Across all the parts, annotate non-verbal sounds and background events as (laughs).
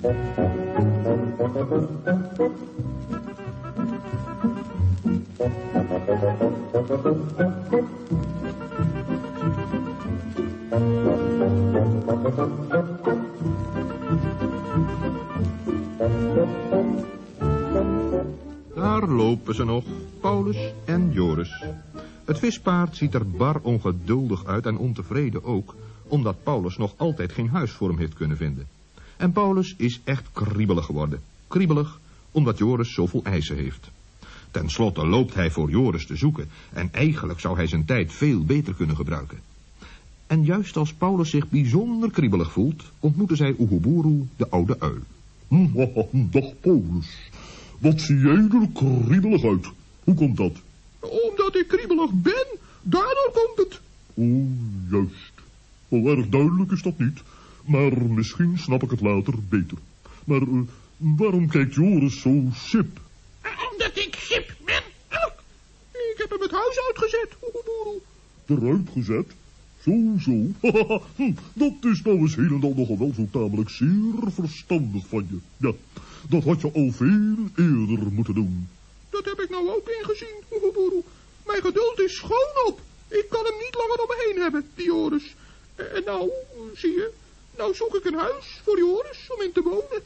Daar lopen ze nog, Paulus en Joris. Het vispaard ziet er bar ongeduldig uit en ontevreden ook, omdat Paulus nog altijd geen huis voor hem heeft kunnen vinden. En Paulus is echt kriebelig geworden. Kriebelig omdat Joris zoveel eisen heeft. Ten slotte loopt hij voor Joris te zoeken en eigenlijk zou hij zijn tijd veel beter kunnen gebruiken. En juist als Paulus zich bijzonder kriebelig voelt, ontmoeten zij Oeguburu, de oude uil. Dag Paulus, wat zie jij er kriebelig uit? Hoe komt dat? Omdat ik kriebelig ben, daardoor komt het. Oh, juist. Wel erg duidelijk is dat niet, maar misschien snap ik het later beter. Maar uh, waarom kijkt Joris zo sip? Omdat ik sip ben. Ik heb hem het huis uitgezet. Eruit gezet? Zo, zo. (laughs) Hm, dat is nou eens helemaal nogal wel zo tamelijk zeer verstandig van je. Ja, dat had je al veel eerder moeten doen. Dat heb ik nou ook ingezien, Oeguburu. Mijn geduld is schoon op. Ik kan hem niet langer om me heen hebben, die Joris. En nou, zie je, nou zoek ik een huis voor Joris om in te wonen.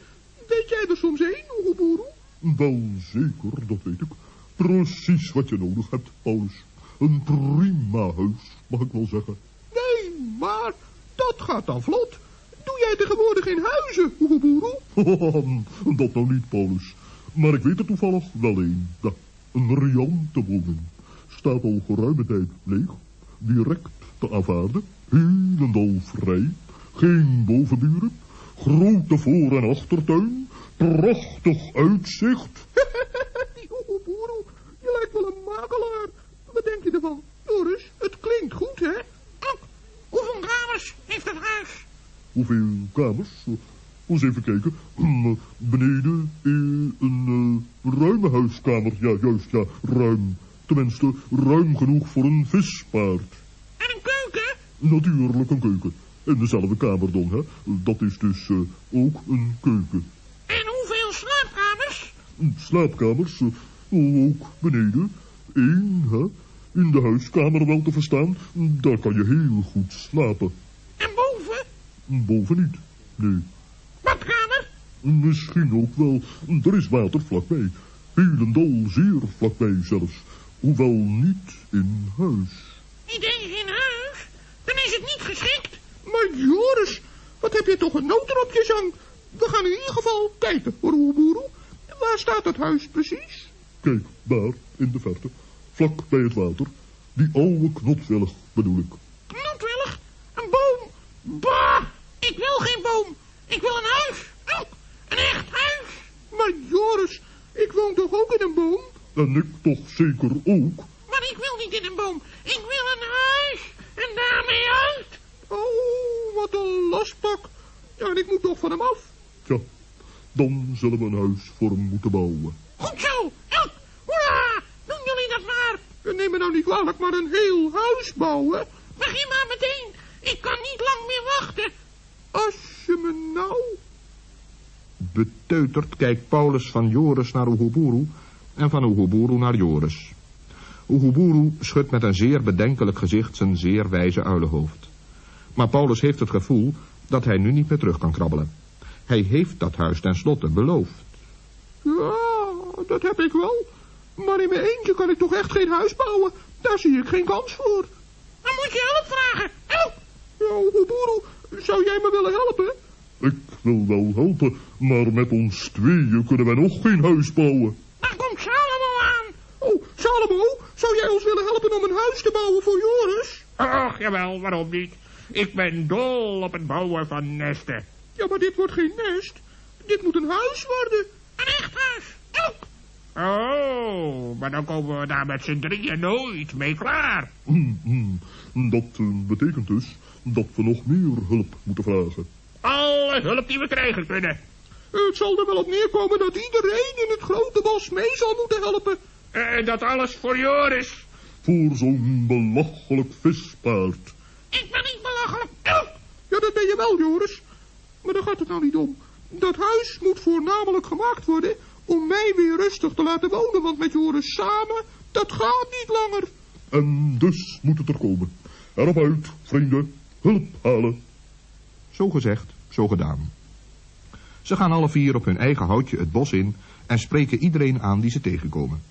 Weet jij er soms heen, Oeguburu? Wel zeker, dat weet ik. Precies wat je nodig hebt, Paulus. Een prima huis, mag ik wel zeggen. Nee, maar dat gaat dan vlot. Doe jij tegenwoordig geen huizen, Oeguburu? (laughs) dat nou niet, Paulus. Maar ik weet er toevallig wel een. Ja, een riante woning. Staat al geruime tijd leeg. Direct te aanvaarden. Helemaal vrij. Geen bovenburen. Grote voor- en achtertuin. Prachtig uitzicht. (laughs) Oeguburu, je lijkt wel een makelaar. Wat denk je ervan? Joris, het klinkt goed, hè? Hoeveel kamers heeft het huis? Hoeveel kamers? Eens even kijken. Beneden eh, een uh, ruime huiskamer. Ja, juist, ja, ruim. Tenminste, ruim genoeg voor een vispaard. En een keuken? Natuurlijk een keuken. En dezelfde kamer dan, hè. Dat is dus uh, ook een keuken. En hoeveel slaapkamers? Slaapkamers, ook beneden. Eén, hè. In de huiskamer wel te verstaan. Daar kan je heel goed slapen. En boven? Boven niet, nee. Badkamer? Misschien ook wel. Er is water vlakbij. Helendal zeer vlakbij zelfs. Hoewel niet in huis. Niet eens in huis? Dan is het niet geschikt. Maar Joris, wat heb je toch een noter op je zang? We gaan in ieder geval kijken, Roeboeroe. Waar staat het huis precies? Kijk, daar, in de verte. Vlak bij het water. Die oude knotwillig bedoel ik. Knotwillig? Een boom? Bah! Ik wil geen boom. Ik wil een huis. Een echt huis. Maar Joris, ik woon toch ook in een boom? En ik toch zeker ook. Maar ik wil niet in een boom. Ik wil een huis. En daarmee uit. Oh, wat een lastpak. Ja, en ik moet toch van hem af. Tja, dan zullen we een huis voor hem moeten bouwen. Goed zo. Elk. Hoera. Doen jullie dat maar. Neem me nou niet kwalijk, maar een heel huis bouwen. Begin maar meteen. Ik kan niet lang meer wachten. Als je me nou... Beteuterd kijkt Paulus van Joris naar Oeguburu en van Oeguburu naar Joris. Oeguburu schudt met een zeer bedenkelijk gezicht zijn zeer wijze uilenhoofd. Maar Paulus heeft het gevoel dat hij nu niet meer terug kan krabbelen. Hij heeft dat huis tenslotte beloofd. Ja, dat heb ik wel. Maar in mijn eentje kan ik toch echt geen huis bouwen. Daar zie ik geen kans voor. Dan moet je hulp vragen. Help! Ja, Oeguburu, zou jij me willen helpen? Ik wil wel helpen, maar met ons tweeën kunnen wij nog geen huis bouwen. Dan komt Salomo aan. Oh, Salomo, zou jij ons willen helpen om een huis te bouwen voor Joris? Ach, jawel, waarom niet? Ik ben dol op het bouwen van nesten. Ja, maar dit wordt geen nest. Dit moet een huis worden. Een echt huis. Elk. Oh, maar dan komen we daar met z'n drieën nooit mee klaar. Hmm, hmm. Dat uh, betekent dus dat we nog meer hulp moeten vragen. Alle hulp die we krijgen kunnen. Het zal er wel op neerkomen dat iedereen in het grote bos mee zal moeten helpen. En dat alles voor Joris. Voor zo'n belachelijk vispaard. Ik ben niet Ja, dat ben je wel, Joris. Maar daar gaat het nou niet om. Dat huis moet voornamelijk gemaakt worden om mij weer rustig te laten wonen, want met Joris samen, dat gaat niet langer. En dus moet het er komen. Erop uit, vrienden. Hulp halen. Zo gezegd, zo gedaan. Ze gaan alle vier op hun eigen houtje het bos in en spreken iedereen aan die ze tegenkomen.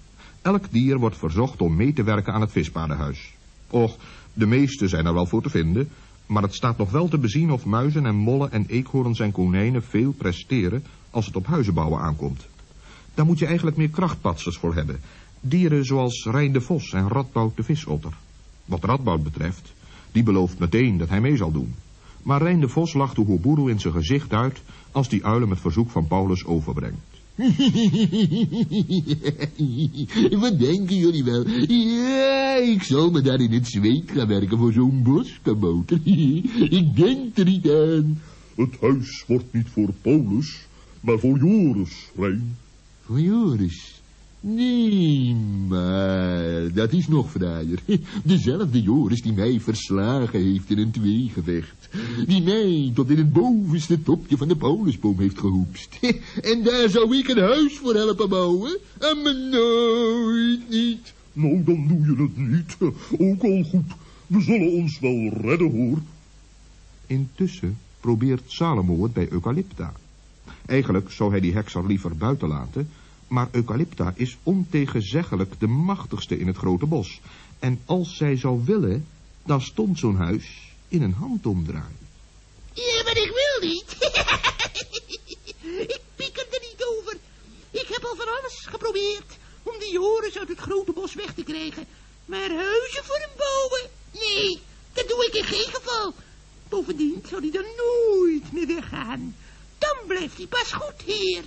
Elk dier wordt verzocht om mee te werken aan het vispaardenhuis. Och, de meeste zijn er wel voor te vinden, maar het staat nog wel te bezien of muizen en mollen en eekhoorns en konijnen veel presteren als het op huizenbouwen aankomt. Daar moet je eigenlijk meer krachtpatsers voor hebben. Dieren zoals Rijn de Vos en Radboud de Visotter. Wat Radboud betreft, die belooft meteen dat hij mee zal doen. Maar Rijn de Vos lacht de Hoeboeroe in zijn gezicht uit als die uilen het verzoek van Paulus overbrengt. (laughs) Wat denken jullie wel? Ja, ik zal me daar in het zweet gaan werken voor zo'n boskamoter. (laughs) ik denk er niet aan. Het huis wordt niet voor Paulus, maar voor Joris, Rijn. Voor Joris? Nee, maar dat is nog fraaier. (laughs) Dezelfde Joris die mij verslagen heeft in een tweegevecht. Die mij tot in het bovenste topje van de Paulusboom heeft gehoepst. (laughs) En daar zou ik een huis voor helpen bouwen. En me nooit niet. Nou, dan doe je het niet. Ook al goed. We zullen ons wel redden, hoor. Intussen probeert Salomo het bij Eucalypta. Eigenlijk zou hij die hekser liever buiten laten, maar Eucalypta is ontegenzeggelijk de machtigste in het grote bos. En als zij zou willen, dan stond zo'n huis in een handomdraai. Ja, maar ik wil niet. (laughs) ik pieker er niet over. Ik heb al van alles geprobeerd om die Joris uit het grote bos weg te krijgen. Maar huizen voor hem bouwen? Nee, dat doe ik in geen geval. Bovendien zou hij dan nooit meer weggaan. Dan blijft hij pas goed hier.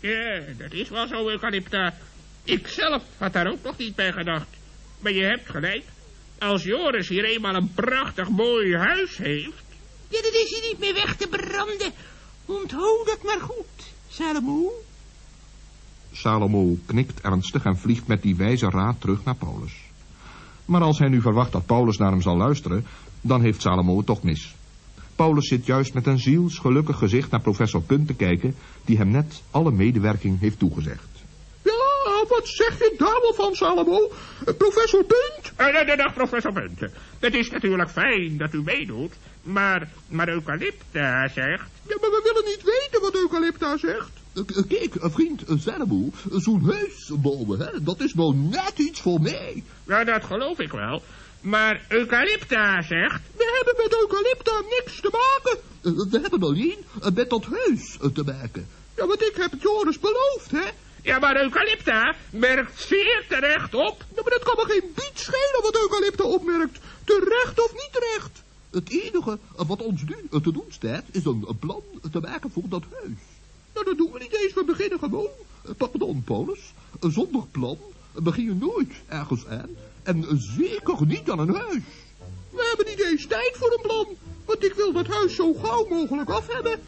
Ja, dat is wel zo, Eucalypta. Ik zelf had daar ook nog niet bij gedacht. Maar je hebt gelijk. Als Joris hier eenmaal een prachtig mooi huis heeft... Ja, dan is hij niet meer weg te branden. Onthoud dat maar goed, Salomo. Salomo knikt ernstig en vliegt met die wijze raad terug naar Paulus. Maar als hij nu verwacht dat Paulus naar hem zal luisteren, dan heeft Salomo het toch mis. Paulus zit juist met een zielsgelukkig gezicht naar professor Punt te kijken, die hem net alle medewerking heeft toegezegd. Ja, wat zeg je daar wel van, Salomo? Professor Punt? Uh, dag, professor Punt. Het is natuurlijk fijn dat u meedoet, maar, maar Eucalypta zegt... Ja, maar we willen niet weten wat Eucalypta zegt. Eh, Kijk, eh, vriend Salomo, zo'n huis bouwen, hè, dat is nou net iets voor mij. Ja, dat geloof ik wel. Maar Eucalypta zegt... We hebben met Eucalypta niks te maken. Eh, We hebben alleen eh, met dat huis eh, te maken. Ja, want ik heb het Joris beloofd, hè? Ja, maar Eucalypta merkt zeer terecht op... Ja, maar dat kan me geen biet schelen wat Eucalypta opmerkt. Terecht of niet terecht. Het enige wat ons nu te doen staat, is een plan te maken voor dat huis. Nou, dat doen we niet eens. We beginnen gewoon. Pardon, Paulus. Zonder plan begin je nooit ergens aan. En zeker niet aan een huis. We hebben niet eens tijd voor een plan, want ik wil dat huis zo gauw mogelijk af hebben.